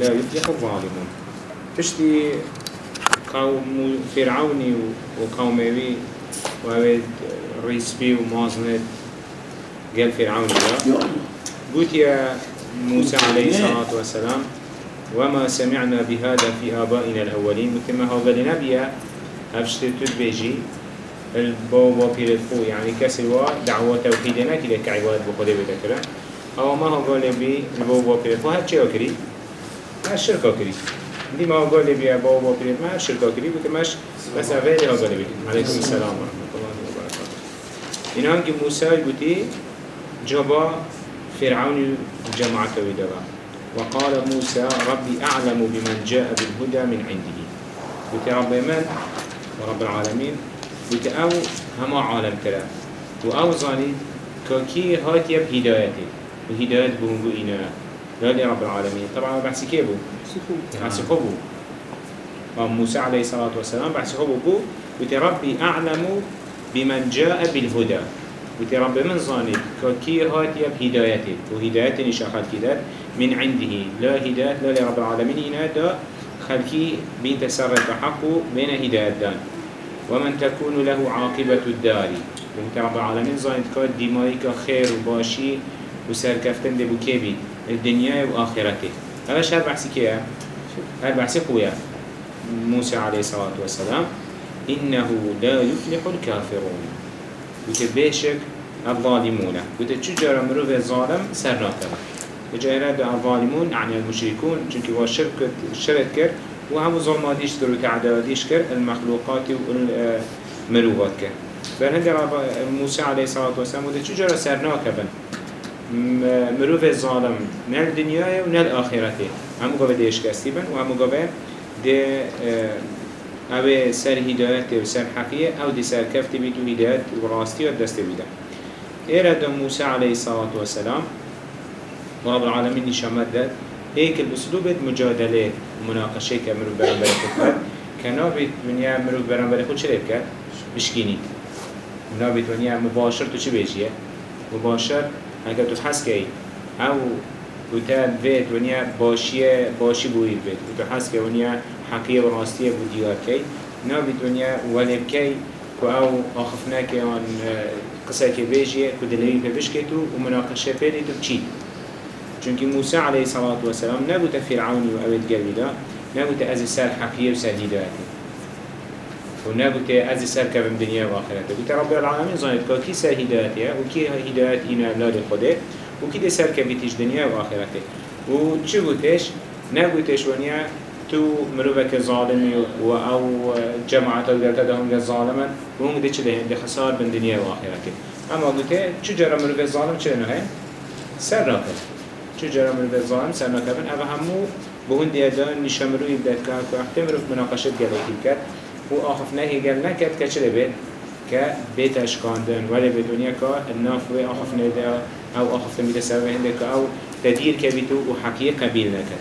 لا يفلح الظالمون تشتي قوم فرعوني وقومي وهذا ريسبي ومازنت قال فرعون لا قلت يا موسى عليه الصلاة والسلام وما سمعنا بهذا في آبائنا الأولين؟ مثل ما هو قال نبيا أفشت تبيجي البابا بيرفو يعني كسوا دعوة توحيدنا كده كعباد بخده بذكره أو ما هو قال بي البابا بيرفو هاد شيء أكري ما الشركة أكري دي ما قال بي بابا بيرفو ما الشركة أكري بكمش بس أفعلي هو قال بي عليكم السلام ورحمة الله وبركاته. إن هنجي موسى يقولي جبا فرعون جماعة ودبا وقال موسى ربي أعلم بمن جاء بالهدى من عنده. قلت رب من؟ ورب العالمين. قلت أو هما عالم ترى. وأو ظاني كي هات يب هدايته وهداية بهنجو إنا لا رب العالمين. طبعا بحثي كيبو بحثي خبو موسى عليه الصلاة والسلام. بحثي خبو بو. قلت ربي أعلم بمن جاء بالهدى. قلت رب من ظاني. كي هات يب هدايته وهدايته نشاخات كده من عنده. لا هداية لا لرب العالمين. إنا دا خلقي بين تسرق حقه بين هداية دان. ومن تكون له عاقبة الدار. وانت رب العالمين ظاني. كاد دمائك خير وباشي وسركفتن دي بكيبي الدنيا وآخرته. هذا شهر بحثي كيه هذا بحثي خويا موسى عليه الصلاة والسلام إنه لا يفلح الكافرون. وتبيشك الظالمون. وتتشجر مروف الظالم سرناكبه بجايرة الظالمون يعني المشركون چونك هو شرك كر وهم ظلماتيش كر وتعداديش كر المخلوقات والمروفات كر. بل موسى عليه الصلاة والسلام وده چجرا مروف الظالم نال دنيا ونال آخرته. همو قبل ديش كستيبن وهمو قبل دي أو سر هدايت و سر حقية أو دي سر بيت و هدايت و راستي و دست بيدا ايرد موسى عليه الصلاة والسلام ورب العالمين نشامت داد هيك الاسلوب مجادلة ومناقشة كمرو برنبري خود كنابت دنيا مرو برنبري خود شريب كد بشكيني نابت دنيا مباشر تو چه بيجيه مباشر اگر تو حس كي أو وتاد بيت ونيا باشيه باشي بوي بيت وتو حس كي ونيا حقيقة وراستية بوديار كي نابت ونيا ولب كي كو أو آخفنا كي عن قصة كي بيجيه كو دلوي ببشكتو ومناقشة بيلي تو بچيد چونك موسى عليه الصلاة والسلام نبوت فرعوني وأبد قبيلة نبوت أزي سر حقية وسر هدايته ونبوت أزي سر كبم دنيا وآخرته قلت رب العالمين ظنيت كي سر هدايته وكي هداية إنا أولاد خده وكي دي سر كبيتش دنيا وآخرته وچو قلتش نبوتش ونيا تو مروفك ظالمي و أو جماعة القلتة دهم ظالما وهم دي چه دي خسار بن دنيا وآخرته اما قلت چو جرى مروف ظالم چه نهي سر راكب چجرا من الظالم سرنا كبن أبا همو بهون ديادان نشمرو يبدأ كان كاحتمرو مناقشة جلوكي كات وآخف نهي قال نكت كچل بيت كبيت أشكاندن ولا بدنيا كا الناف وآخف نهي أو آخف تميد سبب هندك أو تدير كبيتو وحكي قبيل نكت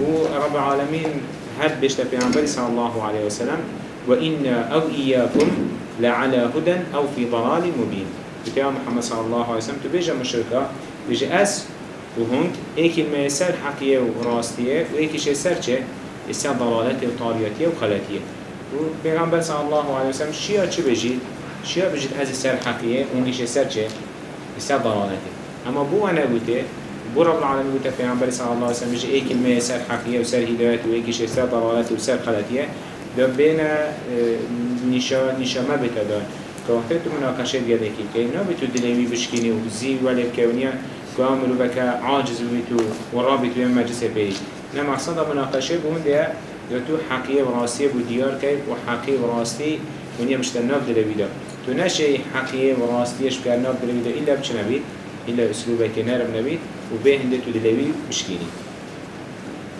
ورب العالمين هد بيشتا پیغمبر صلى الله عليه وسلم وإن أو إياكم لعلى هدى أو في ضلال مبين بتاع محمد صلى الله عليه وسلم تبيجا مشركة بيجي أس وهنك ايكي ما سر حقية وراستية وايكي شي سر چه؟ يسر ضلالتي وطاليتية وخلاتية وبيغمبر صلى الله عليه وسلم شيا چه بجيد شيا بجيد از سر وهنكي شي سر چه؟ يسر ضلالتي اما بو أنا قلت بو رب العالمين قلت بيغمبر صلى الله عليه وسلم بجي ايكي ما سر حقية وسر هداية وايكي شي سر ضلالتي وسر خلاتية دم بين نشا نشا ما بتدان كوقت مناقشة ديالك كي نبتو دليمي بشكيني وزي ولا بكونيا كامل وبك عاجز ويتو ورابط ويم مجلس بي نما صدا مناقشه بون ده يتو حقيقة وراسية بديار كي وحقيقة وراسي ونيا مش تناف دل بيدا تو نشي حقيقة وراسية شكر ناف دل بيدا إلا بش نبيت إلا أسلوبك نرم نبيت وبه هندت دلوي مشكيني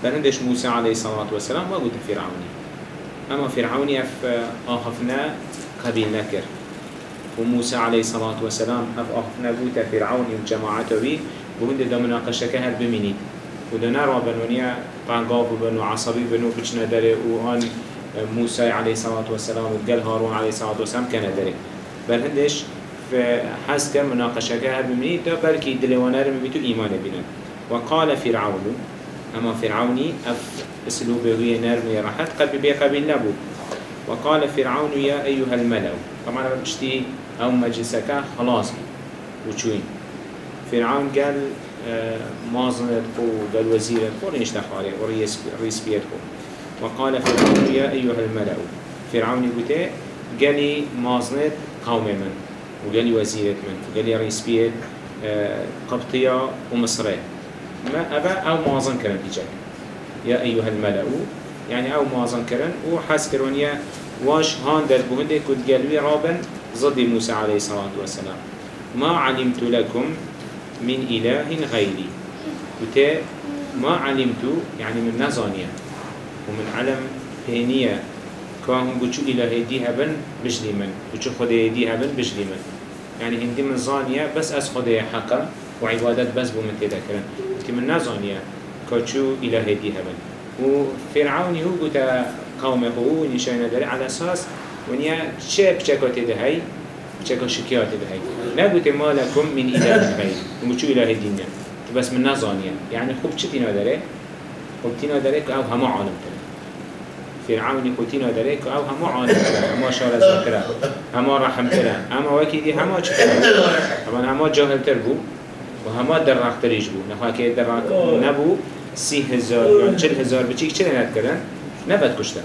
فهندش موسى عليه الصلاة والسلام ما قلت فرعوني أما فرعوني أف آخفنا قبيل نكر وموسى عليه الصلاة والسلام أف أخفنا بوتا فرعون وجماعته بي بهند دا مناقشة كهر بمينيد ودا نرى بنونيا قنقاب بنو عصبي بنو بجنا داري وآن موسى عليه الصلاة والسلام وقال هارون عليه الصلاة والسلام كان داري بل هندش فحس كان مناقشة كهر بمينيد دا بركي دلوانا رمي بيتو إيمان بنا وقال فرعون اما فرعوني اف اسلوبه هي نرمي راحت قلبي بيه قبيل نبو وقال فرعون يا ايها الملأ. طبعا بشتي أو مجلسك خلاص وشوين فرعون قال مازنت قو قال وزيرت قو ريش تخاري ورئيس بيت قو وقال فرعون يا أيها الملأ. فرعون يقول قال لي مازنت قوم من. وقال لي وزيرت من. وقال لي رئيس بيت آه، قبطية ومصرية ما أبا أو مازن كرن بيجاك يا أيها الملأ. يعني أو مازن كرن. وحاس كرونيا واش هان در بهنده كد قلبي رابا ضد موسى عليه الصلاة والسلام. ما علمت لكم من إله غيري. وتا ما علمت يعني من نزانية. ومن علم هينية. كان بوشو إله دي هبن بجلي من. بوشو خده دي هبن بجلي من. يعني هندي من زانية بس أس خده حقا. وعبادت بس بو من تذكرن انت من نزانية كاتشو إله دي هبن وفرعون هو قومه هو داري على أساس ونيا چه بچكات ده هاي بچكا شكيات ده هاي نقول ما لكم من إله غير نقول شو إله الدنيا بس من نزانية يعني خوب چه تينا داره؟ خوب تينا داره أو هما عالم كره فرعون كوتينا داره أو هما عالم كره هما شار ذكره هما رحم كره هما وكي دي هما چه طبعا هما جاهل تربو وهما درق تريج بو. نخواه که درق نبو. سی هزار يعني چل هزار بچيك چل ند کرن نبد کشتن.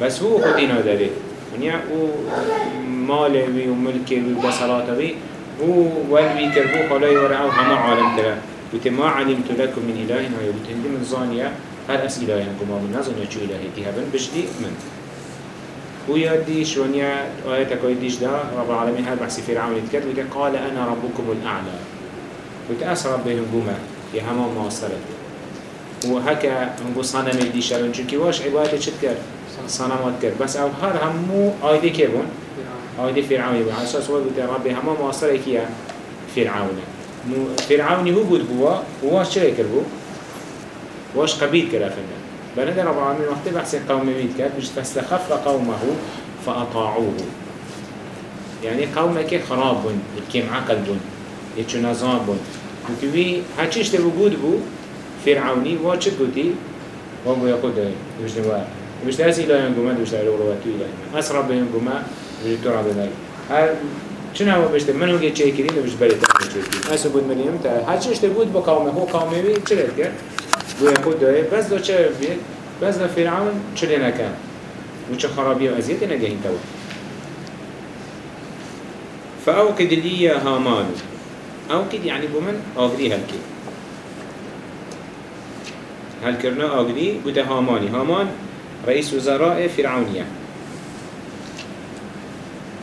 بس هو خودینا داره. ونیا أو ماله وی و ملکه وی و بسراته وی هو والوي كربو خلاي ورعو هما عالم ترى وت ما علمت لكم من إله هاي وتهندي من زانية هل أس إله ينكم من نزن يشو إلهي تهبن بجدي من. ويدي شونيا آية كويديش دا رب العالمين هل بحسي فرعون يتكلم قال أنا ربكم الأعلى. وتأس ربهم قوما يا هما ما وصلت وهكا هنقول صنم يدي شرن چونكي واش عبادة شد صنمات كر بس أو هر همو آيدي كيبون آيدي فرعون. يبون على أساس وقت ربي هما ما وصلت كيا فرعون. فرعون هو بود بوا وواش چرا كر بو؟ واش قبيل كر أفنده بلد رب العالمين وقت بحث قوم ميت كر بجد فاستخف قومه فأطاعوه. يعني قومك خراب بون الكيم عقل بون يتشو نظام بون. وتوي هاتشيش تبو بود بو فرعوني واش قوتي وابو يقول ده مش نوا مش تاس إلى ينقوم مش تاس لورو تو إلى أسرب ينقوم مش ترى بدل هل شنو هو بس من هو جي كريم مش بريت شيء أسو بود مريم تا هاتشيش تبود بقومه هو قومه بي چلت كر بو يقول ده بس ده چه بيت بس ده فرعون چلنا كان وچه خرابية وأزيت نجاهين تو فأوقد لي يا هامان. أوقد يعني بمن أغري هلكي هل كرنا أغري بده هاماني هامان رئيس وزراء فرعونية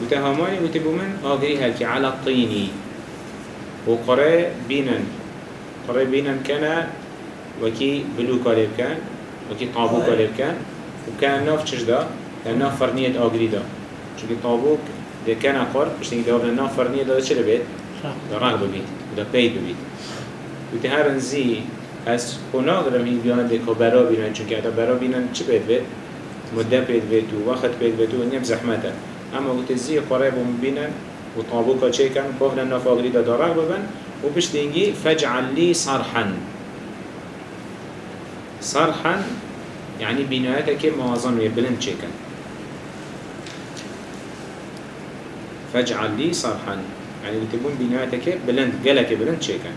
بده هاماني بده بمن أغري هلكي على الطيني وقرأ بينا قرأ بينا كان وكي بلو كالب كان وكي طابو كالب كان وكان ناف چجدا كان ناف فرنية أغري دا. چونكي طابوك ده كان قرب مش تنجي دوابنا ناف فرنية دا چه لبيت؟ دا رغب بيت دا بيت بيت وتهارن زي از خناغرم هی بیان دکا برا بینن چون که اتا برا بینن چی بید بید؟ مده بید بید و وقت بید بید و نیم زحمته. اما وقت زی قريب بینن و طابوکا چه کن؟ بافن نفاقری دا ببن. و بشتینگی فجعل لی صرحا صرحا يعني بنايتك که موازن و بلند چه کن؟ فاجعل لي صرحا يعني تبون بنايتك بلند قلك بلند چه کن؟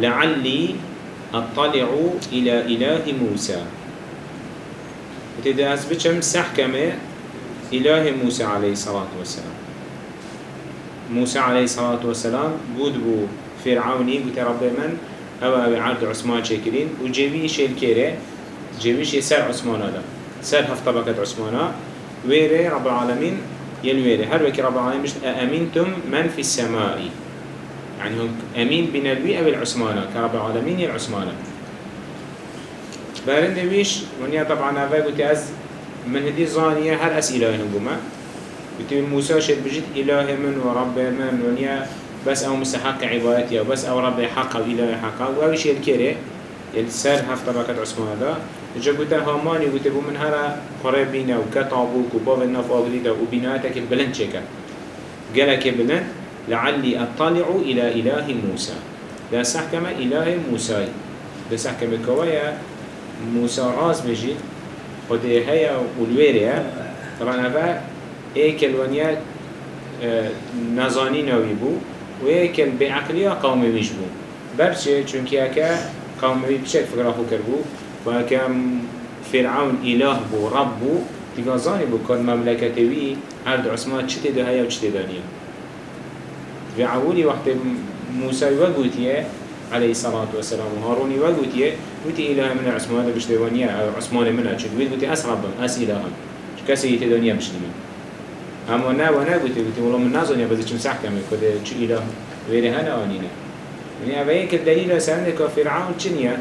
لعلي أطلع إلى إله موسى. وتدي أثبتشم سحكمة إله موسى عليه الصلاة والسلام. موسى عليه الصلاة والسلام بود بو فرعوني قلت رب من؟ أو أو عرض عثمان شاكرين وجيبيش الكيري جيبيش سر عثمان هذا. سر هفت طبقة عثمان. ويري رب العالمين يلويري هل وكي رب العالمين مش أأمنتم من في السماء؟ يعني هم أمين بنبي أو العثمانة كرب العالمين العثمانة بارن ويش ونيا طبعا هذا قلت أز من هدي زانية هل أس إله نقوما قلت موسى شد بجد إله من ورب من ونيا بس أو مستحق عبادتي أو بس أو رب حق أو إله حق. أو شيء الكيري السر هفت طبقة عثمان هذا جا قلت هاماني قلت بو من هلا قريبين وكتابوك وباب النف أغريدا وبناتك بلند شكا. قالك بلند لعلي أطلع إلى إله موسى. لا سحكم إله موسى. بس احكم كوايا موسى راس بجي. خده هيا والويريا طبعا هذا إيك الونيات آه، نزاني نوي بو ويك بعقلية قومي بيش بو. برشي چونك هكا قومي بشك فكرة فكر بو وكم فرعون إله بو رب بو. تيغازاني بو كان مملكتوي عرض عثمان چته ده هيا و دانيا في عولي وقت موسى وقوتيه عليه الصلاة والسلام وهاروني وقوتيه وتي إله من عثمان بشتوانيا أو عثمان منها چون ويد قوتي أس ربم أس إلهم كسي يتدنيا بشتمين اما نه و نه گوتی گوتی ولو من نزانیا بزی چم سح کمی کده چی اله ویره هنه آنینه يعني هيك الدليل سألنا كفرعون چنيا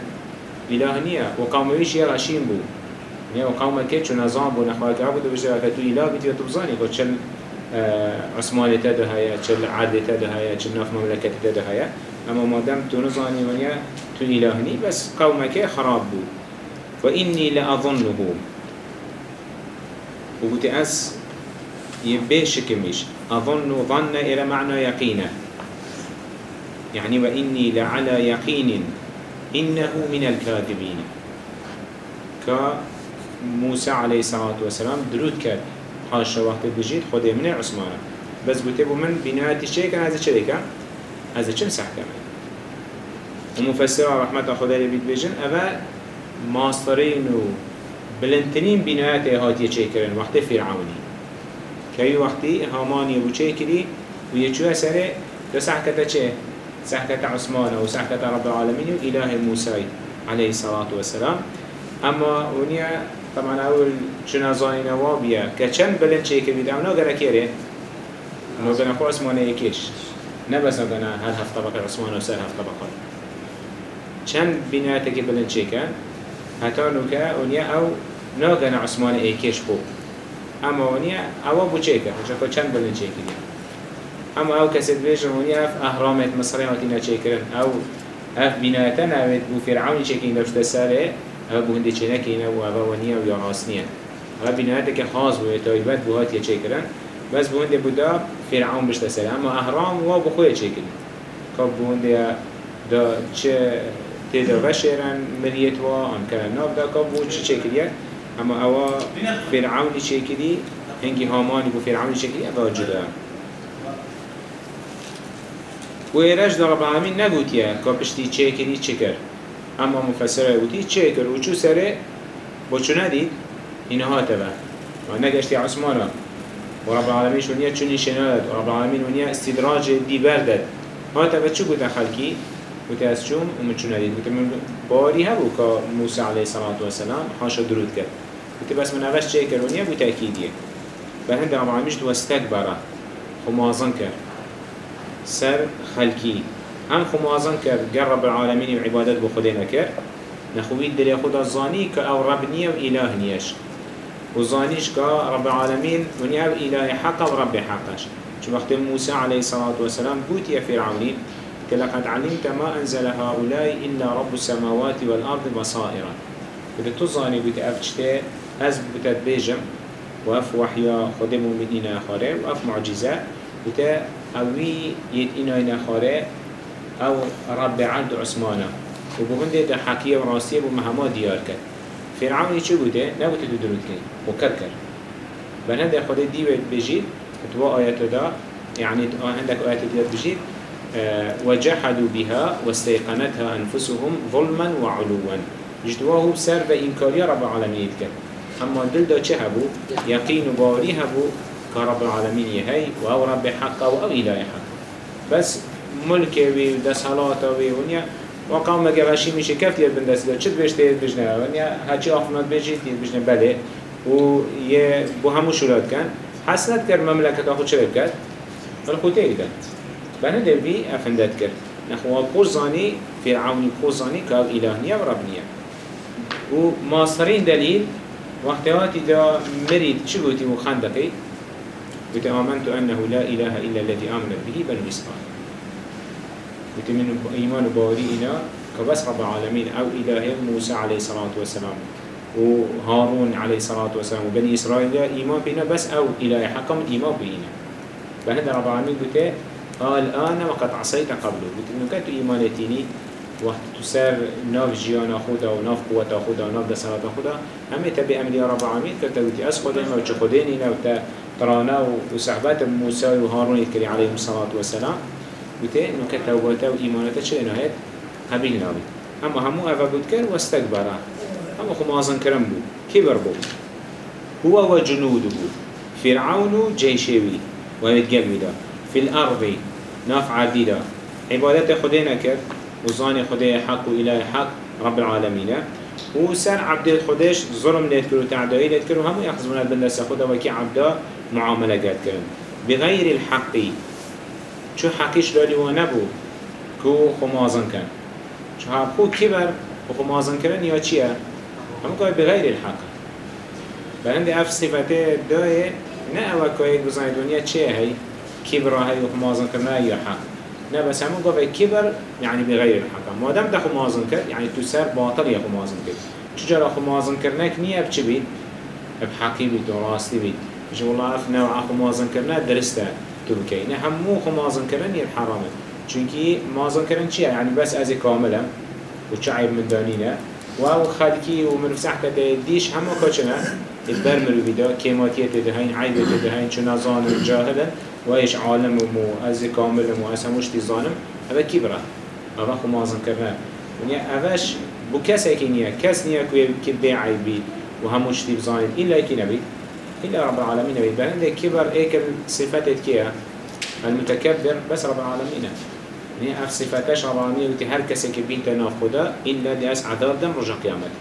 إله نيا. وقوميش يا غشيم بو. يعني وقوم كيتشو نظام بو نخوات عبد بجد فتو إله بتي تبزاني قد شل عثمان تده هيا شل عاد تده هيا شل ناف مملكة تده هيا أما ما دام تو نظاني ونيا تو إلهني بس قومك خراب بو. وإني لأظنه. وقلت أس يبيش كمش أظن ظن إلى معنى يقينه. يعني وإني لعلى يقين إنه من الكاذبين. كموسى عليه الصلاة والسلام درود كاد حاشا وقت بجيت خده من عثمان. بس بتبو من بناية الشيء كان هذا الشيء كان هذا كم صح كمان؟ ومفسر رحمة خدا لبيت بيجن أبا ماسترين و بلنتنين بناية هاتي شيء كرن وقت فرعوني. كي وقتي هاماني ابو شيء كري ويجوا سره تسع كتا شيء سحكة عثمان وسحكة رب العالمين وإله موسى عليه الصلاة والسلام. أما ونيا طبعا أول جنازاني نوابيا كچن بلن شيء كبير أو نوغنا كيري نوغنا خو عثمان يكيش نبس نوغنا هل هف طبقة عثمان وسهل هف طبقة چن بناتك بلن شيء كان حتى نوكا ونيا أو نوغنا عثمان يكيش بو أما ونيا أو بو شيء كان چن بلن شيء كبير اما أو کسید بیشن ونی اف اهرامت مصری هاتی نچه کرن أو اف بنایتا نوید بو فرعونی چکین داشته سره. أو بو هنده چه نکینه و أو ونیه و یا راستنیه أو بنایتا که خاص بو تایبت بو هاتی چه کرن بس بو هنده بودا فرعون بشته سره اما اهرام و بو خوی چه کرن که بو هنده دا چه تیدا وشیرن ملیت و ام کنن ناب دا که بو چه چه کریه اما أو فرعونی چه کری هنگی هامانی بو فرعونی چه کری أو جدا و ایرش در رب العالمین نگوتیه که پشتی چه کری چه کر اما مفسره گوتی چه کر و چو سره با چو ندید؟ اینها تبه و نگشتی عثمانه و رب العالمین شونیه چونی شنالد و رب العالمین ونیه استدراج دی بردد ها تبه چو گوته خلکی گوته از چون من چو ندید. گوته من باری هبو که موسی علیه صلاة و سلام حاشا درود کرد. گوته بس من اوش چه کر ونیه گوته اکیدیه به هند رب العالمین دو استکبره خمازن کرد. سر خلقي هم خمازن كر قرب العالمين وعبادات بخدينا كر نخويد دل خدا الزاني كأو رب نية وإله نيش وزانيش كرب العالمين ونيا إله حق ورب حقش. شو وقت موسى عليه الصلاة والسلام قلت يا فرعوني لقد علمت ما أنزل هؤلاء إلا رب السماوات والأرض بصائرا. بدأ تزاني قلت أفتشتي أز بتتبيجم وأف وحيا خدم من إنا خاري وأف معجزة. قلت اوی یت اینای نخاره أو رب عبد عثمانه. و بهنده ده حقیه و راستیه بو مهما دیار کرد فرعونی چه بوده؟ نبوده دو درود کرد و کر. کرد بل هنده خود دیوید بجید. فتوا آیت دا. يعني عندك آيات ديت بجيد وجحدوا بها واستيقنتها أنفسهم ظلما وعلوا. جدواه سر بإنكاريا رب العالمين كان أما دل دا چه هبو؟ يقين باري هبو. كرب العالمين يهي وهو رب حق أو إله حق. بس ملك وي ودس حلاته وي ونيا وقام مگه وشی میشه؟ کفت یاد بندست داد چت بهش تید بجنه؟ ونیا هرچی آفنات بجید تید بجنه بله. و یه بو همو شراد کن. حسنت کرد مملکت آخو چه کرد؟ بل تید کرد بنا دوی افندت کرد. نخواه قرزانی فرعونی قرزانی که اله نیه و رب نیه و ماسترین دلیل وقتی دا مرید چی گوتی و خندقی. قلت آمنت أنه لا إله إلا الذي آمنت به بنو إسرائيل قلت من إيمان بارئنا كبس رب العالمين. أو إله موسى عليه الصلاة والسلام وهارون عليه الصلاة والسلام وبني إسرائيل إيمان بنا بس أو إله حقا إيمان بنا. فهذا رب العالمين قلت الآن وقد عصيت قبله. قلت إنه كنت إيمانتيني وقت تسر ناف جيانا خدا و ناف قوة خدا و ناف دسالات خدا. همه تبي أمري رب العالمين؟ كتبتي أس خدا ما وچخديني نو ترانا وصحبات موسى وهارون يتكري عليهم الصلاة والسلام. بته إنه كتوبته وإيمانته چه إنه هيد قبيل نابي أما همو أفا بود كر واستكبره أما خو مازن كرم بود. كبر بود؟ هو وجنوده فرعون جيشوي ويتقلبي ده في الأرض ناف عدي ده عبادت خدينا كر وزاني خدي حق وإله حق رب العالمين وسر عبد خديش ظلم ليتكر وتعدائي ليتكر وهم يحزمون البندس خدا وكي عبدا معاملة قد كرن بغير الحق شو حقيش لالي ونبو كو خمازن كان شو هابخو كبر وخمازن كرن يا چيه هم قاي بغير الحق. فعند اف صفته دايه نه اوه که بزنی دنیا چه هی؟ كبر هاي وخمازن كرنا يا حق؟ نه بس همون قاف كبر يعني بغير الحق. ما دام ده خمازن كر يعني تسر باطل يا خمازن كر چجرا خمازن كرناك نية بچه بيت بحقي بيت وراستي بيت مش والله اف نوع خمازن كرنا درسته. تركي نه همو خمازن كرن يا حرامه. چونكي مازن كرن چيه يعني بس ازي كاملا وچعيب من دانينه و خلقی و مرفسح کده دیش همه کچنه البر مروی دا کیماتیت ده هین عیبت ده هین چون نزان و جاهله. و ایش عالم و مو از کامل و مو از هموش تی ظالم. کی برا؟ اوه خو مازن کرنه ونیا اوهش بو کسی که نیه. کس نیه که بیعی بید و هموش تی بزانید ایلا کی نبید إلا رب العالمين. بيت بلند كبر إيك صفات كيا المتكبر بس رب العالمين. ني أف صفاتش رب العالمين وتي هر خدا إلا دي اس عذاب دم رجع قيامت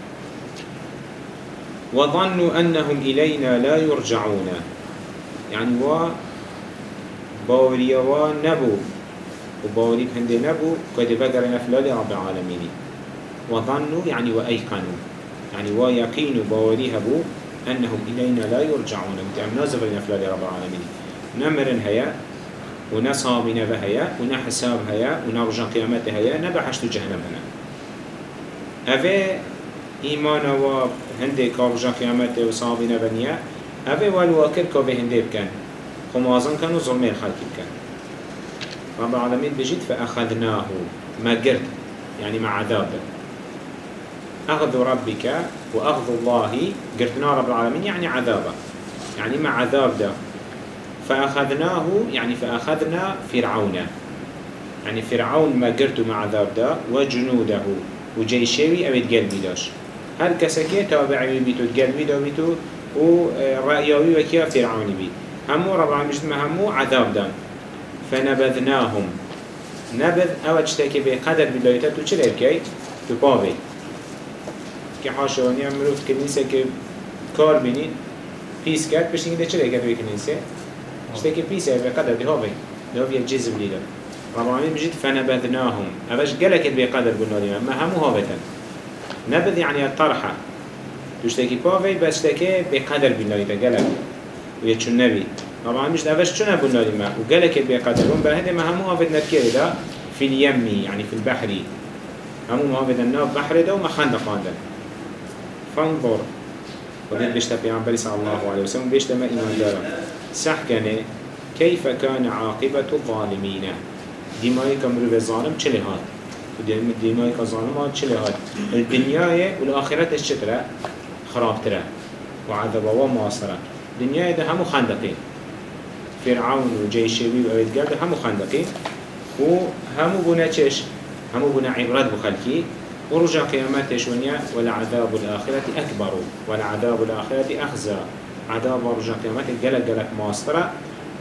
وظنوا أنهم إلينا لا يرجعون. يعني و باوري و نبو. وباوري بهندي نبو قد بقر نفلال رب العالمين. وظنوا يعني وأيقنوا. يعني ويقين باوري هبو أنهم إلينا لا يرجعون. متعم نازف نفلال رب العالمين. نمرن هيا ونصابنا بهيا ونحساب هيا ونرجع قيامته هيا نبحشت جهنم هنا. أفي إيمان و هندي كارجا قيامته وصابنا بنيا أفي والواكر كوبي هندي بكن. خمازن كانوا ظلم الخلق بكن. رب العالمين بجد فأخذناه ما قرد يعني مع عذاب. أخذ ربك وأخذ الله قرتنا رب العالمين يعني عذابه. يعني مع عذاب ده. فأخذناه يعني فأخذنا فرعون يعني فرعون ما قرتو مع عذاب ده وجنوده. وجيشوي أبيت قلبي داش. هل كسكي تابعي بيتو؟ قلبي دا بيتو. ورأيوي وكيا فرعون بيت همو مجد ما همو عذاب دان فنبذناهم. نبذ أو اجتاكي بقدر بدايته تو چلي بكي تو باوي كي حاشواني امروف كنيسة كي كار بينين بيس كات بشتنگي ده چلي كات بكنيسة اشتكي بيسة بقدر دي هوبي دي هوبي الجزم ليدا رب العالمين بجد فنبذناهم أبش قلك بقدر قلنا لهم ما همو هوبتا نبذ يعني الطرحة تشتكي بافي بس اشتكي بقدر قلنا لهم قلك ويتشو النبي العالمين بجد أبش چنا قلنا لهم وقلك بقدر هم بهذا ما همو هوبت نتكيه دا في اليمي يعني في البحر الناب بحر دا وما خندق فانظر ودين بيشتا بيعنبري صلى الله عليه وسلم بيشتا ما إيمان دارا سحكنه كيف كان عاقبة الظالمين دمائي كمرو بظالم چلي هات دمائي كظالم هات چلي هات الدنيا والآخرة الشترة خراب ترى وعذب ومواصرة الدنيا ده همو خندقين فرعون وجيشوي وأبيت قرد همو خندقين وهمو بنا چش؟ همو بنا عبرات بخلقي ورجع قياماتش ونيا ولعذاب الآخرة أكبر ولعذاب الآخرة أخزى. عذاب ورجع قيامته جلك جلك ماسترة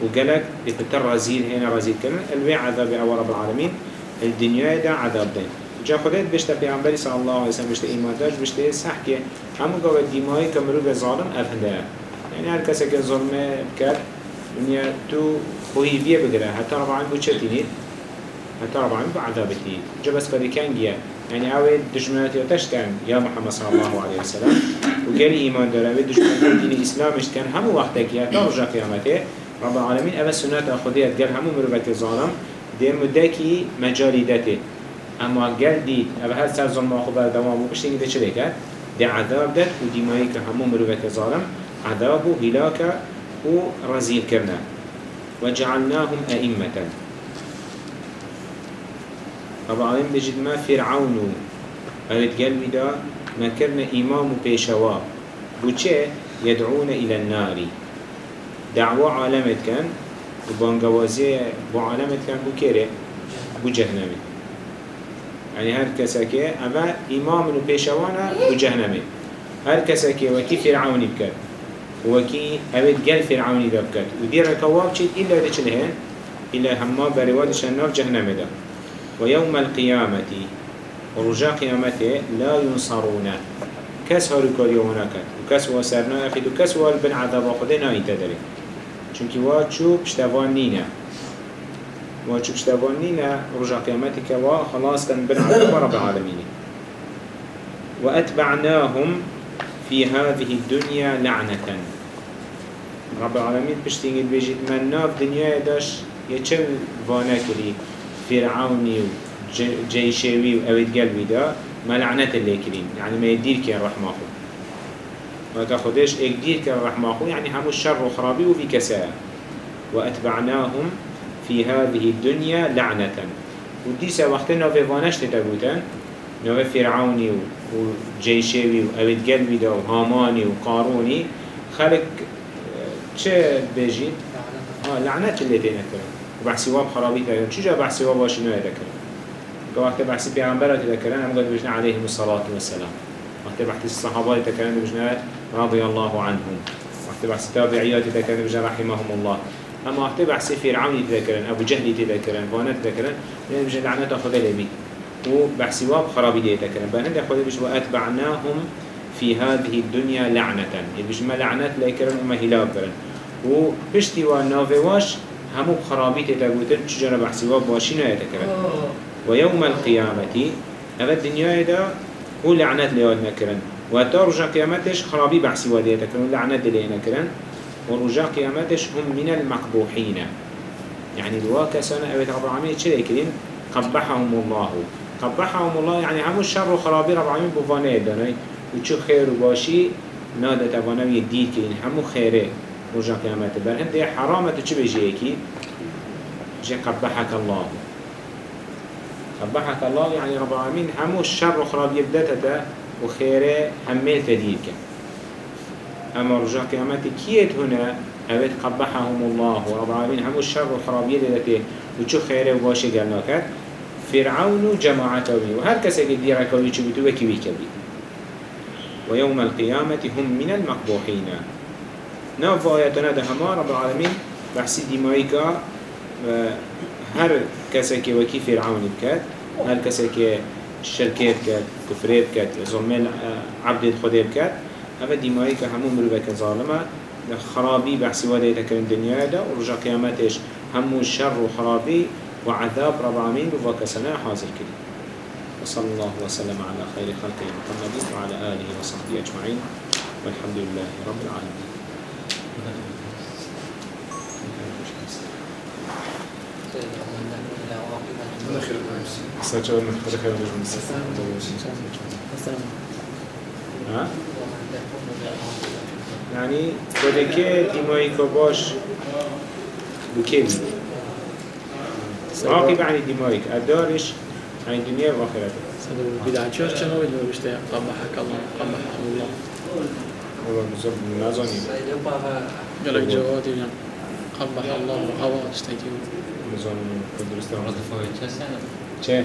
وجلك بتتر رزيل هنا رزيل كمان الوي عذاب أو رب العالمين. الدنيا ده عذاب دين. جا خدت بشتا پیغمبری صلی الله علیه وسلم بشتا ایمان داشت بشتا که همون قوة دیمایی که مروف ظالم يعني هر کسی که ظلم کرد دنیا تو بیه بگره. حتی رب العالمین بو چه تینید حتی رب العالمین بو عذابتی جا بس کاری کنگیه يعني اوه دشمنات يوتش كان يا محمد صلى الله عليه وسلم. وقال إيمان دار اوه دشمنات دين الإسلام كان همو وقتك يا ترجع قيامته رب العالمين اوه سنات أخذيت قال همو مروبة ظالم. دي مدكي مجالي داته اما قال دي اوه هل سر ظلم أخبار دوام وبشتين ده چلي كات دي عذاب دات ودي مايك همو مروبة ظالم عذابه هلاك ورزيل كرنا وجعلناهم أئمة رب العالمين بجد ما فرعون. أرد قلبي دا ما كرنا إمام بيشوا بوچه يدعون إلى النار. دعوة عالمت كان وبانقوازي بو عالمت كان بو كيري بو جهنمي. يعني هر كساكي أما إمام بيشوانا بو جهنمي. هر كساكي وكي فرعوني بكت وكي أبد قل فرعوني بكت. ودير الكواب چيت إلا دي چلهن إلا هما بروادش النار جهنم ده. ويوم القيامة ورجاء قيامته لا ينصرون. كس هارو كاريو هناك. وكس واسرنا أخيد وكس والبن عذاب خده ناي تدري چونكي واتشو بشتوان نينا واتشو بشتوان نينا رجاء قيامتك وخلاص كان بن عذاب رب العالمين. وأتبعناهم في هذه الدنيا لعنة. رب العالمين بشتيني بيجيت من ناف دنيا داش يچل وأنا كري؟ فرعوني وجيشوي وأويد قلبي دا ما لعنت اللي كريم يعني ما يدير كي الرحمة خو ما تاخدش اكدير كي الرحمة خو يعني همو الشر وخرابي وفي كساء وأتبعناهم في هذه الدنيا لعنة وديسا وقتنا في فانش تتبوتن نوه فرعوني وجيشوي وأويد قلبي دا وهاماني وقاروني خلق چه بيجي؟ آه لعنت اللي تينا كرن وبحثي واب خرابي تكرن چجا بحثي واب واشنو يتكرن وقت بحثي پیغمبرات تكرن هم قد بجنا عليهم الصلاة والسلام. وقت بحثي الصحابات تكرن بجنا رضي الله عنهم. وقت بحثي تابعيات تكرن بجنا رحمهم الله. اما وقت بحثي فرعوني تذكرن ابو جهلي تذكرن فانت تذكرن لأن بجنا لعنت اخذ لبي وبحثي واب خرابي دي تكرن بان اخذ بجنا واتبعناهم في هذه الدنيا لعنة بجمع لعنت لكرن وما هلاك كرن و پشتی و ناوواش همو خرابی تتگوتن چجرا بحثی و باشی نایت کرن و یوم القیامتی اوه دنیای دا هو لعنت لیاد نکرن. و تا رجا قیامتش خرابی بحثی و دیت کرن و لعنت لی نکرن. و رجا قیامتش هم من المقبوحین. يعني دوا كسانا أبيت رب العالمين چه لكرين قبحهم الله. قبحهم الله يعني همو الشر وخرابي رب العالمين بفانه داني وچو خير وباشي نادة تبانا يديد كرين همو خيره رجع قيامت بر هندي حرامة چه بيجي اكي جي قبحك الله. قبحك الله يعني رب العالمين همو الشر وخراب يبدتته وخيرة هميل تديك أما رجع قيامت كيت هنا؟ اوید قبحهم الله. ورب العالمين همو الشر وخراب يدته وچو خيرة وباشي قالناكت فرعون جماعته وهر كسي قد يركوي چو بتو وكي ويكبي ويوم القيامة هم من المقبوحين. ناف آياتنا ده هما رب العالمين. بحثي ديمايكا هر كسك وكي فرعون بكات هر كسك شركة بكات كفرية بكات ظلمين عبد الخدي بكات هذا ديمايكا همو مروبك ظالمة. خرابي بحثي وده يتكرن الدنيا ده ورجع قيامتش همو شر وخرابي وعذاب رب العالمين وفاكسنا حاضر كده. وصلى الله وسلم على خير خلقه محمد وعلى آله وصحبه أجمعين. والحمد لله رب العالمين. zacząłem trochę różnić. یعنی که تیمایی که باش بکیم ساقی بعد دیمایی که ادارش این دنیا و آخرت بدعت چه چه نوید نوشته قبحك الله قبحك الله والله نزل نزنیم جلوی جوادی بینم قبح الله هوا استیدیو نزنیم درسته چه؟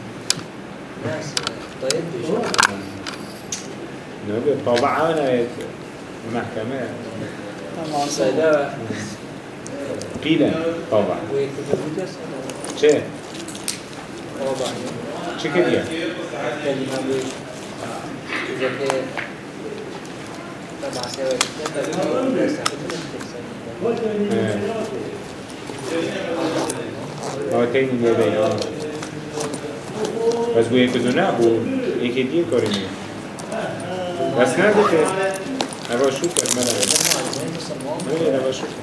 تابعين نقول طابع أنا محكمة قيل طابع شيء شو كده هاتين اليدين و گویه کدو نبود یکی دیگه کاری میگه بس نگو که نواشو کرد من نواشو کرد